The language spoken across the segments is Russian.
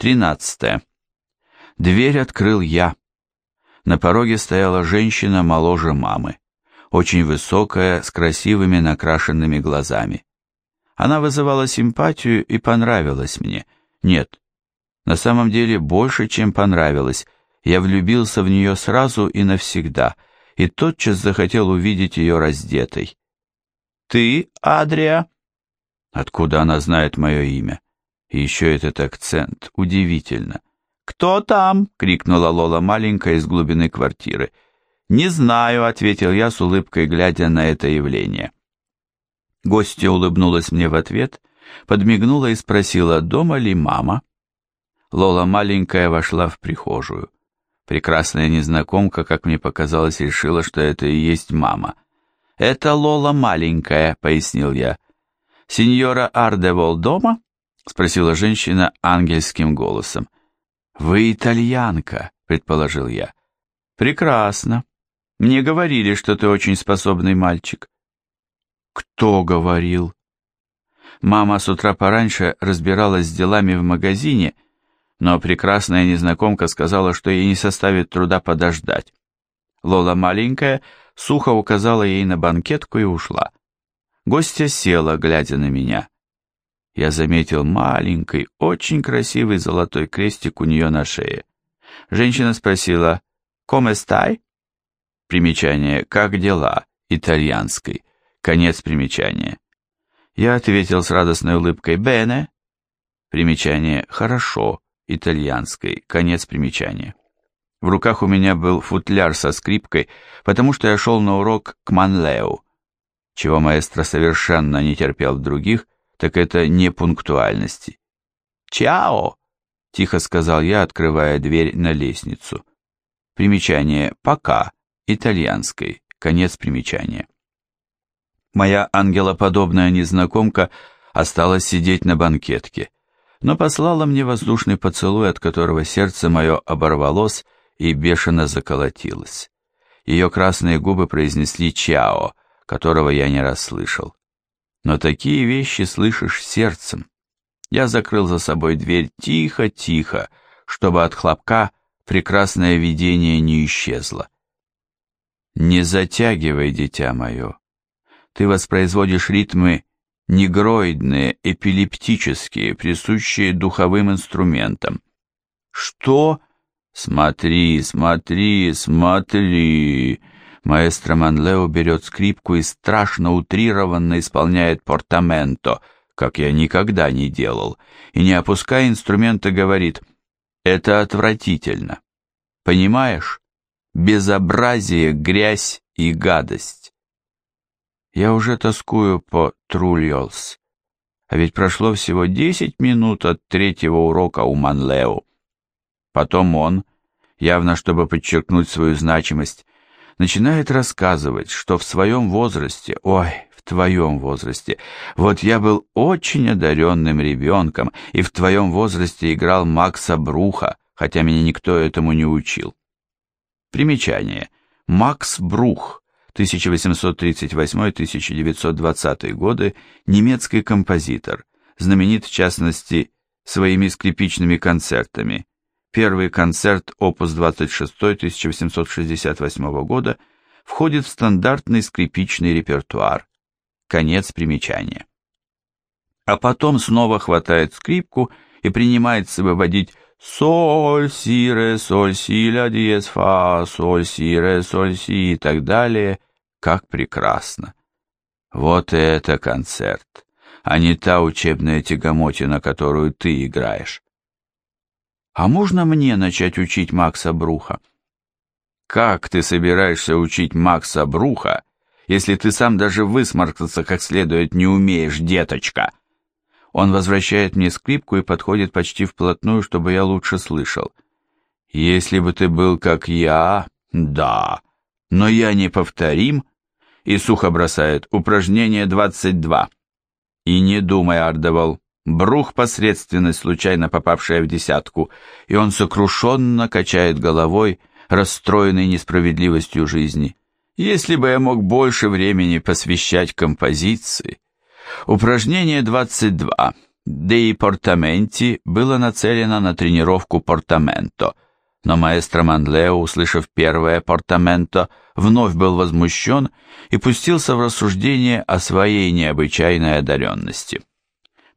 Тринадцатое. Дверь открыл я. На пороге стояла женщина моложе мамы, очень высокая, с красивыми накрашенными глазами. Она вызывала симпатию и понравилась мне. Нет, на самом деле больше, чем понравилась. Я влюбился в нее сразу и навсегда, и тотчас захотел увидеть ее раздетой. «Ты, Адрия?» Откуда она знает мое имя? И еще этот акцент. Удивительно. «Кто там?» — крикнула Лола маленькая из глубины квартиры. «Не знаю», — ответил я с улыбкой, глядя на это явление. Гостья улыбнулась мне в ответ, подмигнула и спросила, дома ли мама. Лола маленькая вошла в прихожую. Прекрасная незнакомка, как мне показалось, решила, что это и есть мама. «Это Лола маленькая», — пояснил я. «Сеньора Ардевол дома?» — спросила женщина ангельским голосом. «Вы итальянка», — предположил я. «Прекрасно. Мне говорили, что ты очень способный мальчик». «Кто говорил?» Мама с утра пораньше разбиралась с делами в магазине, но прекрасная незнакомка сказала, что ей не составит труда подождать. Лола маленькая сухо указала ей на банкетку и ушла. Гостья села, глядя на меня. Я заметил маленький, очень красивый золотой крестик у нее на шее. Женщина спросила «Come stai?» Примечание «Как дела?» итальянской. Конец примечания. Я ответил с радостной улыбкой «Bene?» Примечание «Хорошо» итальянской. Конец примечания. В руках у меня был футляр со скрипкой, потому что я шел на урок к Манлеу. Чего маэстро совершенно не терпел в других, так это непунктуальности. «Чао!» — тихо сказал я, открывая дверь на лестницу. Примечание «пока» итальянской, конец примечания. Моя ангелоподобная незнакомка осталась сидеть на банкетке, но послала мне воздушный поцелуй, от которого сердце мое оборвалось и бешено заколотилось. Ее красные губы произнесли «чао», которого я не расслышал. Но такие вещи слышишь сердцем. Я закрыл за собой дверь тихо-тихо, чтобы от хлопка прекрасное видение не исчезло. Не затягивай, дитя мое. Ты воспроизводишь ритмы негроидные, эпилептические, присущие духовым инструментам. Что? Смотри, смотри, смотри. Маэстро Манлео берет скрипку и страшно утрированно исполняет портаменто, как я никогда не делал, и, не опуская инструмента, говорит «Это отвратительно». Понимаешь? Безобразие, грязь и гадость. Я уже тоскую по Трульолс. А ведь прошло всего десять минут от третьего урока у Манлео. Потом он, явно чтобы подчеркнуть свою значимость, начинает рассказывать, что в своем возрасте, ой, в твоем возрасте, вот я был очень одаренным ребенком и в твоем возрасте играл Макса Бруха, хотя меня никто этому не учил. Примечание. Макс Брух, 1838-1920 годы, немецкий композитор, знаменит в частности своими скрипичными концертами, Первый концерт опус 26 1868 года входит в стандартный скрипичный репертуар. Конец примечания. А потом снова хватает скрипку и принимается выводить соль, си, ре, соль, си, ля, диез, фа, соль, си, ре, соль, си и так далее. Как прекрасно! Вот это концерт, а не та учебная тягомотина, которую ты играешь. А можно мне начать учить Макса Бруха? Как ты собираешься учить Макса Бруха, если ты сам даже высморкаться как следует не умеешь, деточка? Он возвращает мне скрипку и подходит почти вплотную, чтобы я лучше слышал. Если бы ты был как я, да, но я не повторим, и сухо бросает упражнение 22. И не думай, Ардевол, Брух — посредственность, случайно попавшая в десятку, и он сокрушенно качает головой, расстроенный несправедливостью жизни. Если бы я мог больше времени посвящать композиции. Упражнение 22. Деи Портаменти было нацелено на тренировку Портаменто, но маэстро Манлео, услышав первое Портаменто, вновь был возмущен и пустился в рассуждение о своей необычайной одаренности.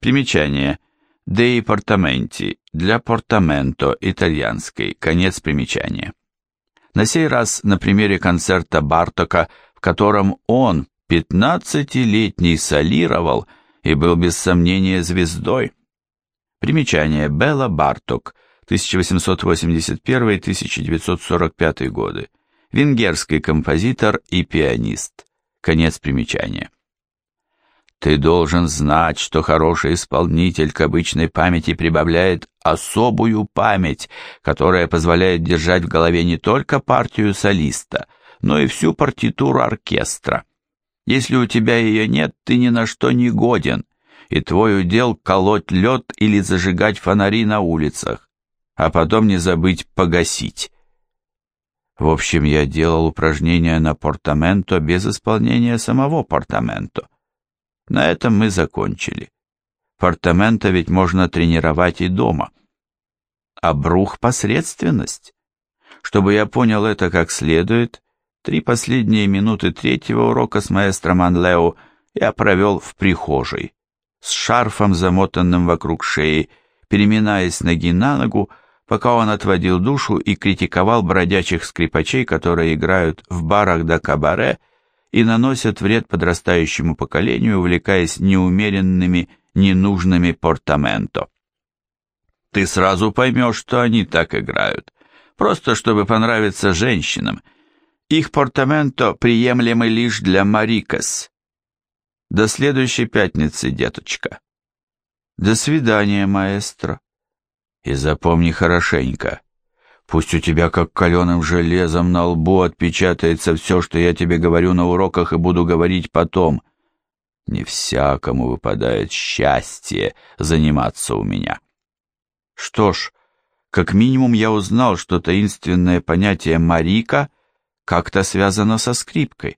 Примечание. Деи Портаменти для Портаменто итальянской. Конец примечания. На сей раз на примере концерта Бартока, в котором он, пятнадцатилетний, солировал – и был без сомнения звездой. Примечание Белла Барток, 1881-1945 годы, венгерский композитор и пианист. Конец примечания. Ты должен знать, что хороший исполнитель к обычной памяти прибавляет особую память, которая позволяет держать в голове не только партию солиста, но и всю партитуру оркестра. Если у тебя ее нет, ты ни на что не годен, и твой удел колоть лед или зажигать фонари на улицах, а потом не забыть погасить. В общем, я делал упражнения на портаменто без исполнения самого портаменто. На этом мы закончили. Портаменто ведь можно тренировать и дома. А брух — посредственность. Чтобы я понял это как следует, Три последние минуты третьего урока с маэстро Манлео я провел в прихожей, с шарфом, замотанным вокруг шеи, переминаясь ноги на ногу, пока он отводил душу и критиковал бродячих скрипачей, которые играют в барах да кабаре и наносят вред подрастающему поколению, увлекаясь неумеренными, ненужными портаменто. Ты сразу поймешь, что они так играют, просто чтобы понравиться женщинам, их портаменто приемлемы лишь для Марикас. До следующей пятницы, деточка. До свидания, маэстро. И запомни хорошенько. Пусть у тебя как каленым железом на лбу отпечатается все, что я тебе говорю на уроках и буду говорить потом. Не всякому выпадает счастье заниматься у меня. Что ж, как минимум я узнал, что таинственное понятие «Марика» — как-то связано со скрипкой.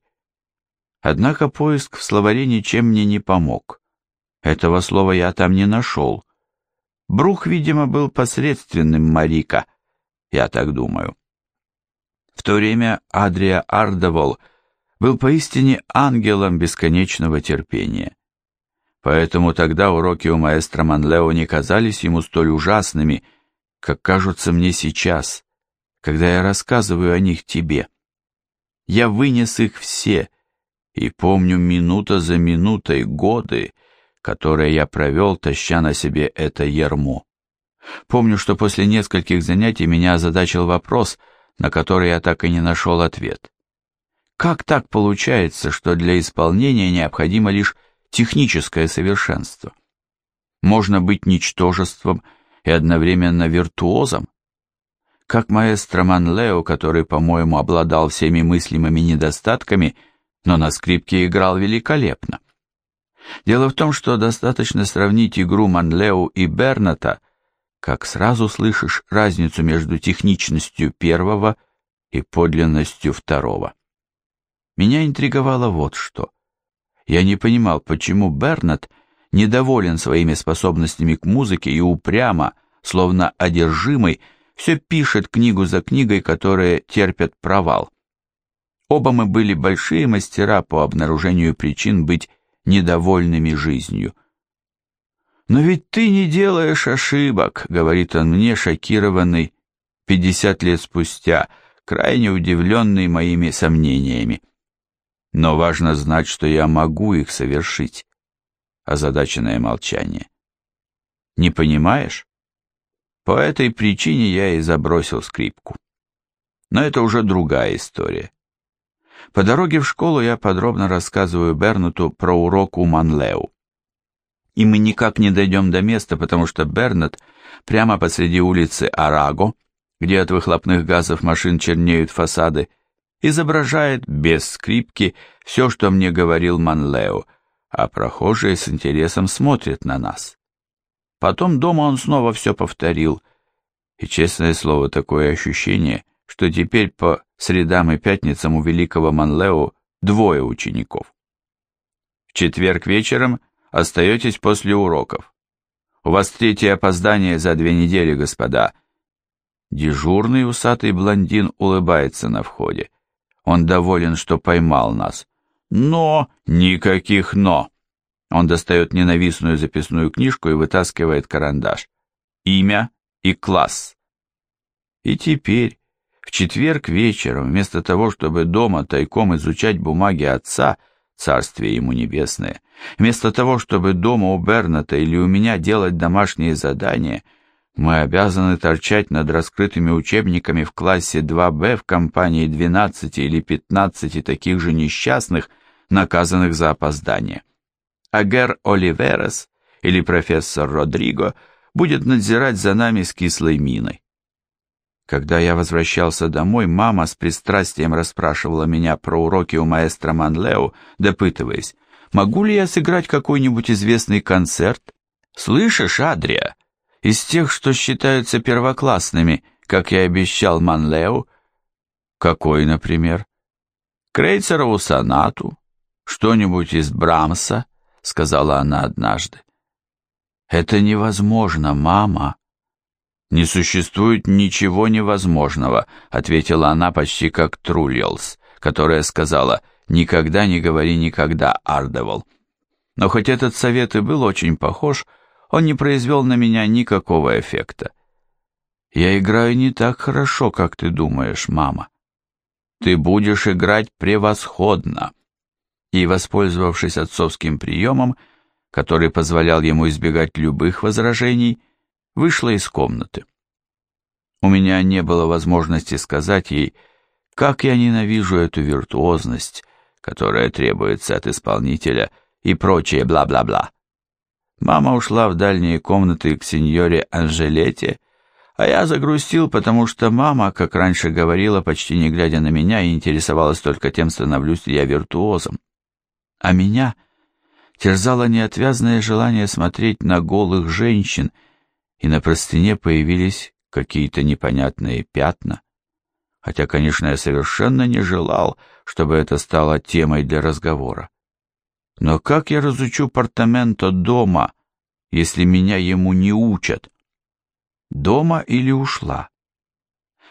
Однако поиск в словаре ничем мне не помог. Этого слова я там не нашел. Брух, видимо, был посредственным Марика, я так думаю. В то время Адрия Ардовол был поистине ангелом бесконечного терпения. Поэтому тогда уроки у маэстро Манлео не казались ему столь ужасными, как кажутся мне сейчас, когда я рассказываю о них тебе. Я вынес их все, и помню минута за минутой годы, которые я провел, таща на себе это ермо. Помню, что после нескольких занятий меня озадачил вопрос, на который я так и не нашел ответ. Как так получается, что для исполнения необходимо лишь техническое совершенство? Можно быть ничтожеством и одновременно виртуозом? как маэстро Манлео, который, по-моему, обладал всеми мыслимыми недостатками, но на скрипке играл великолепно. Дело в том, что достаточно сравнить игру Манлео и Берната, как сразу слышишь разницу между техничностью первого и подлинностью второго. Меня интриговало вот что. Я не понимал, почему Бернат недоволен своими способностями к музыке и упрямо, словно одержимый, все пишет книгу за книгой, которые терпят провал. Оба мы были большие мастера по обнаружению причин быть недовольными жизнью. «Но ведь ты не делаешь ошибок», — говорит он мне, шокированный, пятьдесят лет спустя, крайне удивленный моими сомнениями. Но важно знать, что я могу их совершить. Озадаченное молчание. Не понимаешь? По этой причине я и забросил скрипку. Но это уже другая история. По дороге в школу я подробно рассказываю Бернуту про урок у Манлеу. И мы никак не дойдем до места, потому что Бернет прямо посреди улицы Араго, где от выхлопных газов машин чернеют фасады, изображает без скрипки все, что мне говорил Манлео, а прохожие с интересом смотрят на нас. Потом дома он снова все повторил. И, честное слово, такое ощущение, что теперь по средам и пятницам у великого Манлео двое учеников. В четверг вечером остаетесь после уроков. У вас третье опоздание за две недели, господа. Дежурный усатый блондин улыбается на входе. Он доволен, что поймал нас. Но! Никаких «но». Он достает ненавистную записную книжку и вытаскивает карандаш. Имя и класс. И теперь, в четверг вечером, вместо того, чтобы дома тайком изучать бумаги отца, царствие ему небесное, вместо того, чтобы дома у Берната или у меня делать домашние задания, мы обязаны торчать над раскрытыми учебниками в классе 2Б в компании 12 или 15 таких же несчастных, наказанных за опоздание. А Гер Оливерес или профессор Родриго будет надзирать за нами с кислой миной. Когда я возвращался домой, мама с пристрастием расспрашивала меня про уроки у маэстро Манлео, допытываясь, могу ли я сыграть какой-нибудь известный концерт? Слышишь, Адрия, из тех, что считаются первоклассными, как я обещал Манлео? Какой, например? Крейцерову сонату, что-нибудь из Брамса, сказала она однажды. Это невозможно, мама. Не существует ничего невозможного, ответила она почти как Трульелс, которая сказала «Никогда не говори никогда, Ардевол». Но хоть этот совет и был очень похож, он не произвел на меня никакого эффекта. «Я играю не так хорошо, как ты думаешь, мама. Ты будешь играть превосходно». И, воспользовавшись отцовским приемом, который позволял ему избегать любых возражений, вышла из комнаты. У меня не было возможности сказать ей, как я ненавижу эту виртуозность, которая требуется от исполнителя и прочее бла-бла-бла. Мама ушла в дальние комнаты к сеньоре Анжелете, а я загрустил, потому что мама, как раньше говорила, почти не глядя на меня, интересовалась только тем, становлюсь ли я виртуозом. А меня терзало неотвязное желание смотреть на голых женщин, и на простыне появились какие-то непонятные пятна. Хотя, конечно, я совершенно не желал, чтобы это стало темой для разговора. Но как я разучу портаменто дома, если меня ему не учат? Дома или ушла?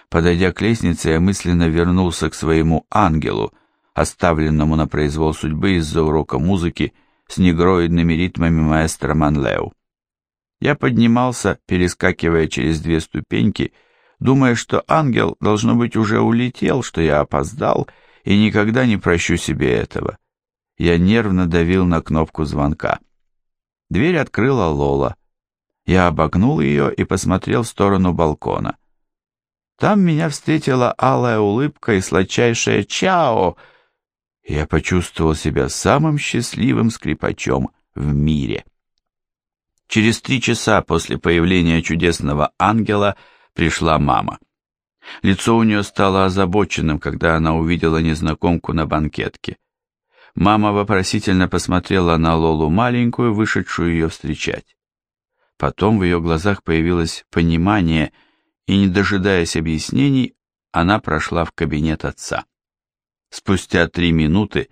Подойдя к лестнице, я мысленно вернулся к своему ангелу, оставленному на произвол судьбы из-за урока музыки с негроидными ритмами маэстро Манлеу. Я поднимался, перескакивая через две ступеньки, думая, что ангел, должно быть, уже улетел, что я опоздал, и никогда не прощу себе этого. Я нервно давил на кнопку звонка. Дверь открыла Лола. Я обогнул ее и посмотрел в сторону балкона. Там меня встретила алая улыбка и сладчайшее «Чао!» Я почувствовал себя самым счастливым скрипачом в мире. Через три часа после появления чудесного ангела пришла мама. Лицо у нее стало озабоченным, когда она увидела незнакомку на банкетке. Мама вопросительно посмотрела на Лолу маленькую, вышедшую ее встречать. Потом в ее глазах появилось понимание, и, не дожидаясь объяснений, она прошла в кабинет отца. Спустя три минуты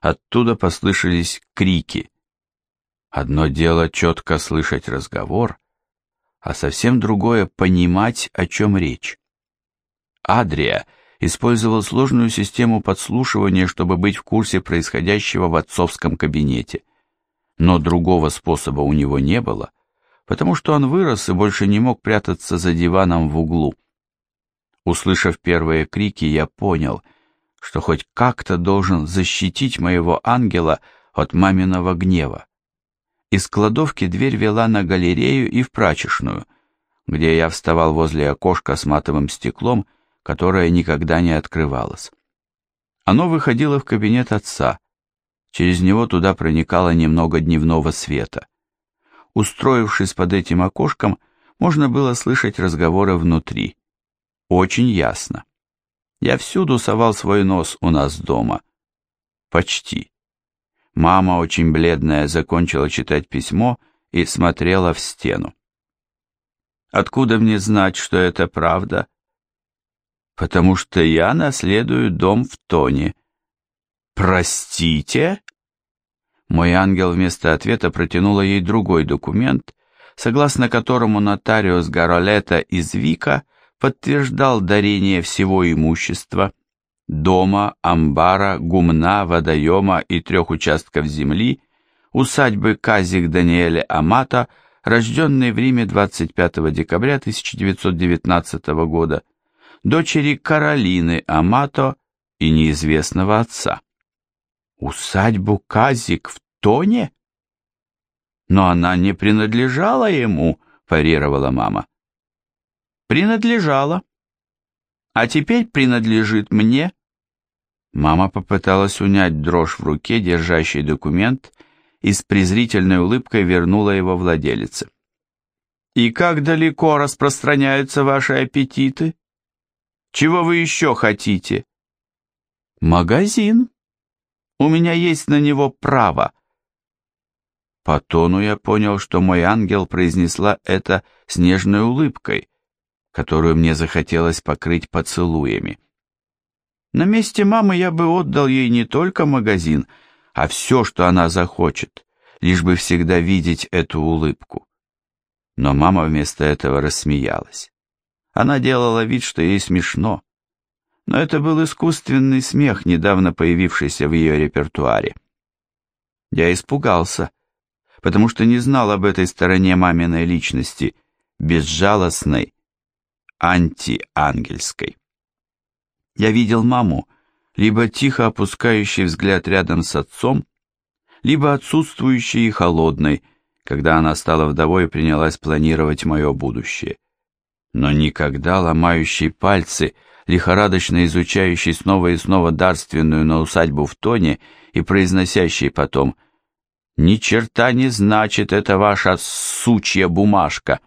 оттуда послышались крики. Одно дело четко слышать разговор, а совсем другое — понимать, о чем речь. Адрия — использовал сложную систему подслушивания, чтобы быть в курсе происходящего в отцовском кабинете. Но другого способа у него не было, потому что он вырос и больше не мог прятаться за диваном в углу. Услышав первые крики, я понял, что хоть как-то должен защитить моего ангела от маминого гнева. Из кладовки дверь вела на галерею и в прачечную, где я вставал возле окошка с матовым стеклом которое никогда не открывалось. Оно выходило в кабинет отца. Через него туда проникало немного дневного света. Устроившись под этим окошком, можно было слышать разговоры внутри. Очень ясно. Я всюду совал свой нос у нас дома. Почти. Мама, очень бледная, закончила читать письмо и смотрела в стену. Откуда мне знать, что это правда? потому что я наследую дом в Тоне. Простите? Мой ангел вместо ответа протянула ей другой документ, согласно которому нотариус Гаролета из Вика подтверждал дарение всего имущества, дома, амбара, гумна, водоема и трех участков земли, усадьбы Казик Даниэля Амата, рожденной в Риме 25 декабря 1919 года, дочери Каролины Амато и неизвестного отца. Усадьбу Казик в Тоне? Но она не принадлежала ему, парировала мама. Принадлежала. А теперь принадлежит мне. Мама попыталась унять дрожь в руке, держащий документ, и с презрительной улыбкой вернула его владелице. «И как далеко распространяются ваши аппетиты? Чего вы еще хотите?» «Магазин. У меня есть на него право». По тону я понял, что мой ангел произнесла это с нежной улыбкой, которую мне захотелось покрыть поцелуями. На месте мамы я бы отдал ей не только магазин, а все, что она захочет, лишь бы всегда видеть эту улыбку. Но мама вместо этого рассмеялась. Она делала вид, что ей смешно. Но это был искусственный смех, недавно появившийся в ее репертуаре. Я испугался, потому что не знал об этой стороне маминой личности, безжалостной, антиангельской. Я видел маму, либо тихо опускающий взгляд рядом с отцом, либо отсутствующей и холодной, когда она стала вдовой и принялась планировать мое будущее. Но никогда ломающий пальцы, лихорадочно изучающий снова и снова дарственную на усадьбу в тоне и произносящий потом «Ни черта не значит это ваша сучья бумажка».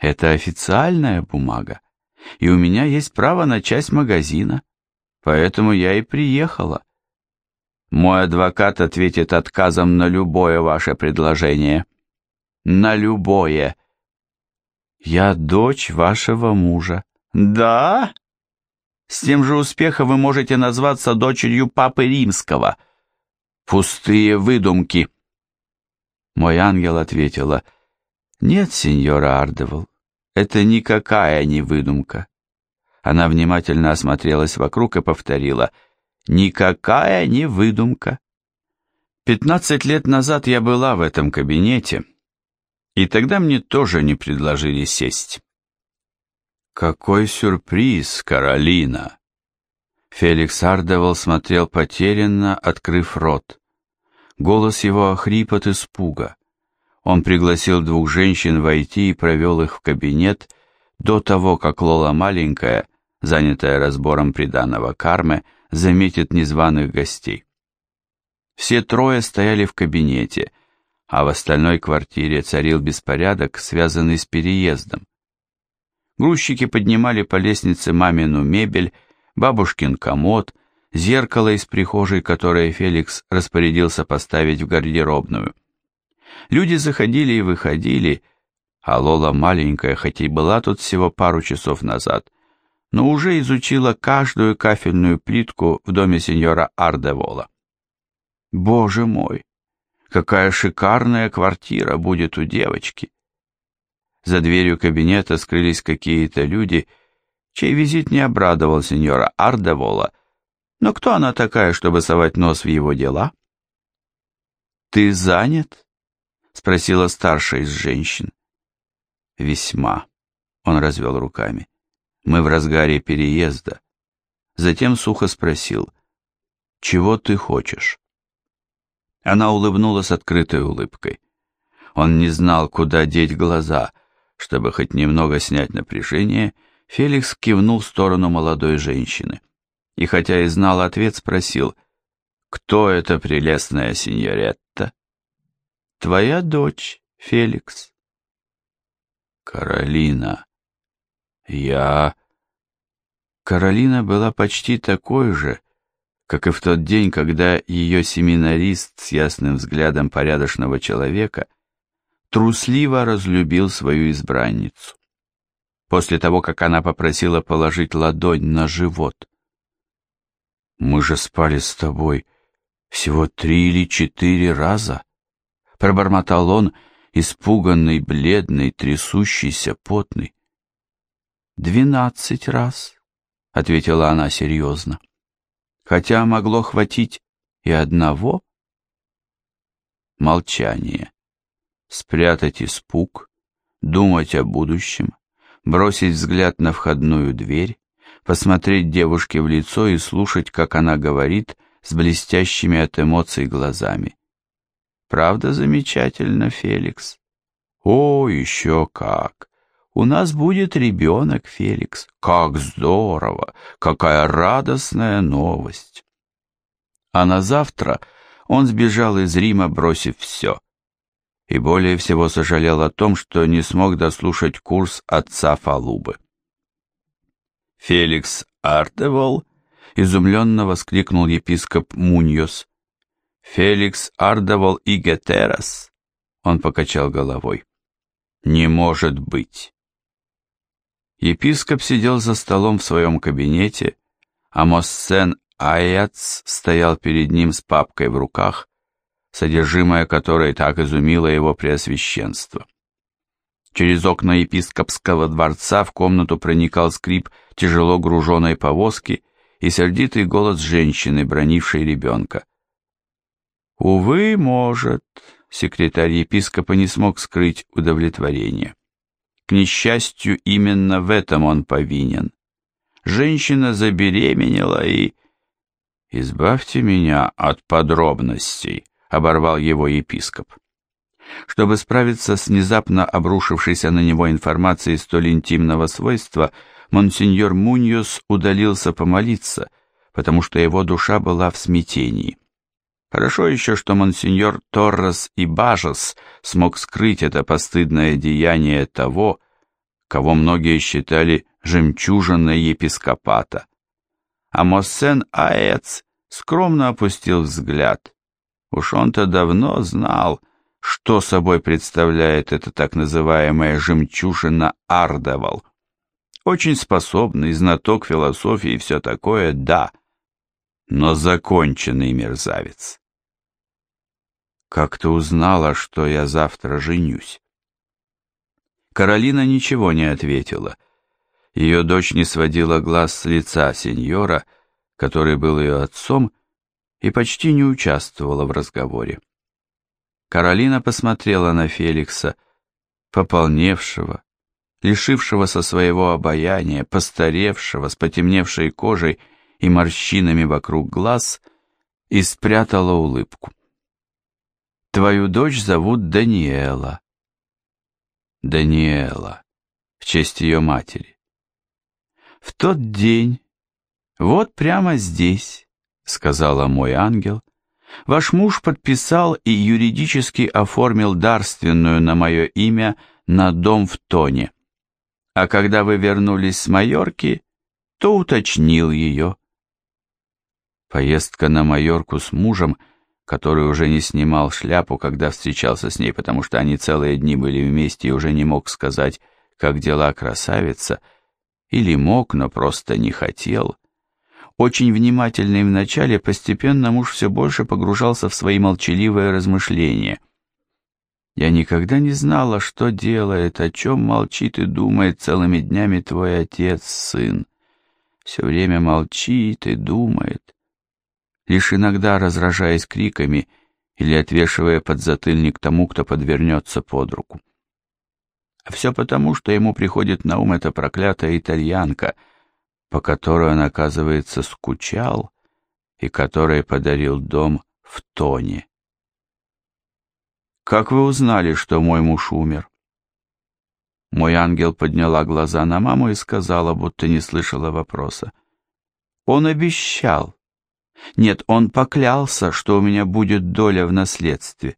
Это официальная бумага и у меня есть право на часть магазина, поэтому я и приехала. Мой адвокат ответит отказом на любое ваше предложение. На любое. Я дочь вашего мужа. Да? С тем же успехом вы можете назваться дочерью Папы Римского. Пустые выдумки. Мой ангел ответила, нет, сеньора Ардевол, это никакая не выдумка. Она внимательно осмотрелась вокруг и повторила «Никакая не выдумка». Пятнадцать лет назад я была в этом кабинете, и тогда мне тоже не предложили сесть. «Какой сюрприз, Каролина!» Феликс Ардевол смотрел потерянно, открыв рот. Голос его охрип от испуга. Он пригласил двух женщин войти и провел их в кабинет до того, как Лола маленькая, занятая разбором приданого кармы, заметит незваных гостей. Все трое стояли в кабинете, а в остальной квартире царил беспорядок, связанный с переездом. Грузчики поднимали по лестнице мамину мебель, бабушкин комод, зеркало из прихожей, которое Феликс распорядился поставить в гардеробную. Люди заходили и выходили, а Лола маленькая, хоть и была тут всего пару часов назад, но уже изучила каждую кафельную плитку в доме сеньора Ардевола. Боже мой, какая шикарная квартира будет у девочки! За дверью кабинета скрылись какие-то люди, чей визит не обрадовал сеньора Ардевола, но кто она такая, чтобы совать нос в его дела? «Ты занят?» Спросила старшая из женщин. Весьма. Он развел руками. Мы в разгаре переезда. Затем сухо спросил, чего ты хочешь? Она улыбнулась открытой улыбкой. Он не знал, куда деть глаза. Чтобы хоть немного снять напряжение, Феликс кивнул в сторону молодой женщины. И хотя и знал ответ, спросил, «Кто эта прелестная сеньоретта?» Твоя дочь, Феликс. Каролина. Я... Каролина была почти такой же, как и в тот день, когда ее семинарист с ясным взглядом порядочного человека трусливо разлюбил свою избранницу. После того, как она попросила положить ладонь на живот. «Мы же спали с тобой всего три или четыре раза», пробормотал он, испуганный, бледный, трясущийся, потный. «Двенадцать раз», — ответила она серьезно. «Хотя могло хватить и одного». Молчание. Спрятать испуг, думать о будущем, бросить взгляд на входную дверь, посмотреть девушке в лицо и слушать, как она говорит с блестящими от эмоций глазами. Правда замечательно, Феликс? О, еще как! У нас будет ребенок, Феликс. Как здорово! Какая радостная новость! А на завтра он сбежал из Рима, бросив все. И более всего сожалел о том, что не смог дослушать курс отца Фалубы. Феликс Артевол изумленно воскликнул епископ Муньос. «Феликс Ардовал и Гетерас?» Он покачал головой. «Не может быть!» Епископ сидел за столом в своем кабинете, а Моссен Аяц стоял перед ним с папкой в руках, содержимое которой так изумило его преосвященство. Через окна епископского дворца в комнату проникал скрип тяжело груженной повозки и сердитый голос женщины, бронившей ребенка. Увы, может, секретарь епископа не смог скрыть удовлетворение. К несчастью, именно в этом он повинен. Женщина забеременела и... «Избавьте меня от подробностей», — оборвал его епископ. Чтобы справиться с внезапно обрушившейся на него информацией столь интимного свойства, монсеньор Муньос удалился помолиться, потому что его душа была в смятении. Хорошо еще, что монсеньор Торрес и Бажес смог скрыть это постыдное деяние того, кого многие считали жемчужиной епископата. А Моссен Аэц скромно опустил взгляд. Уж он-то давно знал, что собой представляет эта так называемая жемчужина Ардевал. Очень способный, знаток философии и все такое, да, но законченный мерзавец. Как ты узнала, что я завтра женюсь? Каролина ничего не ответила. Ее дочь не сводила глаз с лица сеньора, который был ее отцом, и почти не участвовала в разговоре. Каролина посмотрела на Феликса, пополневшего, лишившегося своего обаяния, постаревшего, с потемневшей кожей и морщинами вокруг глаз, и спрятала улыбку. Твою дочь зовут Даниэла. Даниэла, в честь ее матери. В тот день, вот прямо здесь, сказала мой ангел, ваш муж подписал и юридически оформил дарственную на мое имя на дом в Тоне. А когда вы вернулись с Майорки, то уточнил ее. Поездка на Майорку с мужем – который уже не снимал шляпу, когда встречался с ней, потому что они целые дни были вместе и уже не мог сказать, как дела красавица, или мог, но просто не хотел. Очень внимательный вначале, постепенно муж все больше погружался в свои молчаливые размышления. «Я никогда не знала, что делает, о чем молчит и думает целыми днями твой отец, сын. Все время молчит и думает лишь иногда разражаясь криками или отвешивая подзатыльник тому, кто подвернется под руку. Все потому, что ему приходит на ум эта проклятая итальянка, по которой он, оказывается, скучал и которой подарил дом в Тоне. «Как вы узнали, что мой муж умер?» Мой ангел подняла глаза на маму и сказала, будто не слышала вопроса. «Он обещал. Нет, он поклялся, что у меня будет доля в наследстве.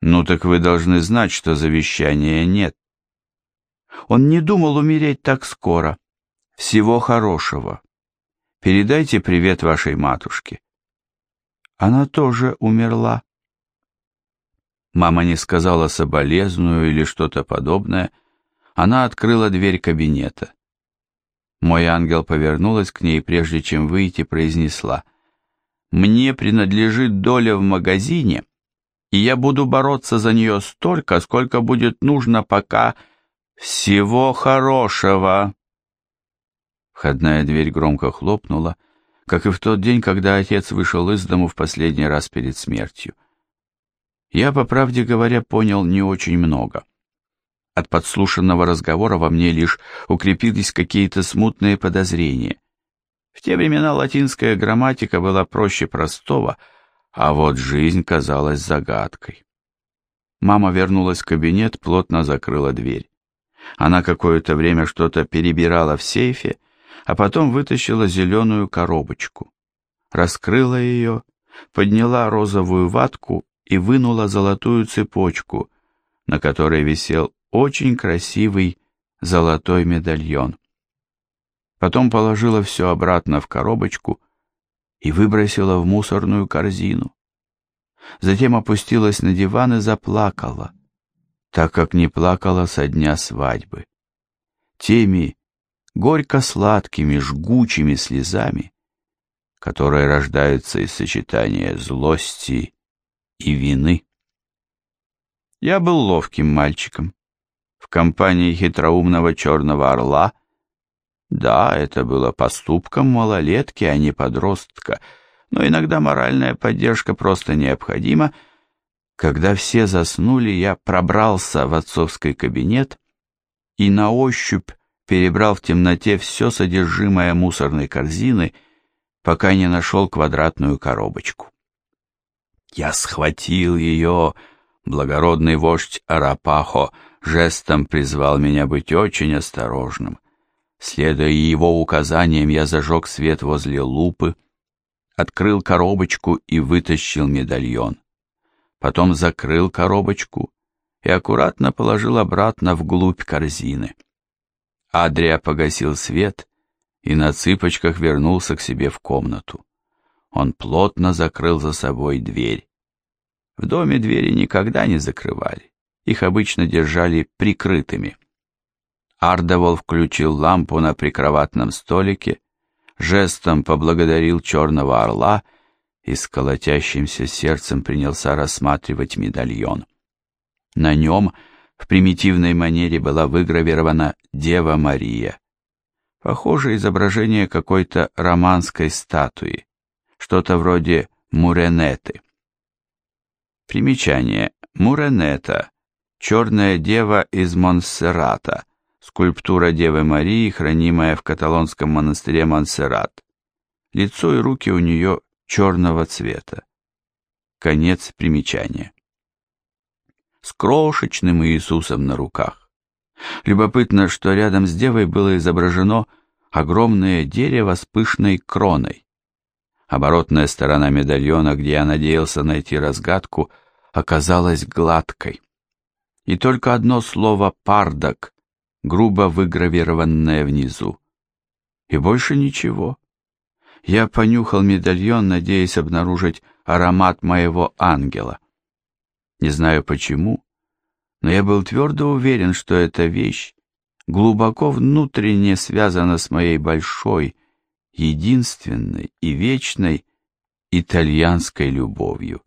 Ну так вы должны знать, что завещания нет. Он не думал умереть так скоро. Всего хорошего. Передайте привет вашей матушке. Она тоже умерла. Мама не сказала соболезную или что-то подобное. Она открыла дверь кабинета. Мой ангел повернулась к ней, прежде чем выйти, произнесла. «Мне принадлежит доля в магазине, и я буду бороться за нее столько, сколько будет нужно, пока... Всего хорошего!» Входная дверь громко хлопнула, как и в тот день, когда отец вышел из дому в последний раз перед смертью. Я, по правде говоря, понял не очень много. От подслушанного разговора во мне лишь укрепились какие-то смутные подозрения. В те времена латинская грамматика была проще простого, а вот жизнь казалась загадкой. Мама вернулась в кабинет, плотно закрыла дверь. Она какое-то время что-то перебирала в сейфе, а потом вытащила зеленую коробочку. Раскрыла ее, подняла розовую ватку и вынула золотую цепочку, на которой висел очень красивый золотой медальон. Потом положила все обратно в коробочку и выбросила в мусорную корзину. Затем опустилась на диван и заплакала, так как не плакала со дня свадьбы. Теми горько-сладкими, жгучими слезами, которые рождаются из сочетания злости и вины. Я был ловким мальчиком в компании хитроумного черного орла. Да, это было поступком малолетки, а не подростка, но иногда моральная поддержка просто необходима. Когда все заснули, я пробрался в отцовский кабинет и на ощупь перебрал в темноте все содержимое мусорной корзины, пока не нашел квадратную коробочку. Я схватил ее, благородный вождь Арапахо жестом призвал меня быть очень осторожным. Следуя его указаниям, я зажег свет возле лупы, открыл коробочку и вытащил медальон. Потом закрыл коробочку и аккуратно положил обратно вглубь корзины. Адрия погасил свет и на цыпочках вернулся к себе в комнату. Он плотно закрыл за собой дверь. В доме двери никогда не закрывали их обычно держали прикрытыми. Ардевол включил лампу на прикроватном столике, жестом поблагодарил черного орла и с колотящимся сердцем принялся рассматривать медальон. На нем в примитивной манере была выгравирована Дева Мария. Похоже, изображение какой-то романской статуи, что-то вроде муренеты. Примечание. Муренета Черная дева из Монсеррата, скульптура Девы Марии, хранимая в каталонском монастыре Монсеррат. Лицо и руки у нее черного цвета. Конец примечания. С крошечным Иисусом на руках. Любопытно, что рядом с девой было изображено огромное дерево с пышной кроной. Оборотная сторона медальона, где я надеялся найти разгадку, оказалась гладкой и только одно слово «пардок», грубо выгравированное внизу. И больше ничего. Я понюхал медальон, надеясь обнаружить аромат моего ангела. Не знаю почему, но я был твердо уверен, что эта вещь глубоко внутренне связана с моей большой, единственной и вечной итальянской любовью.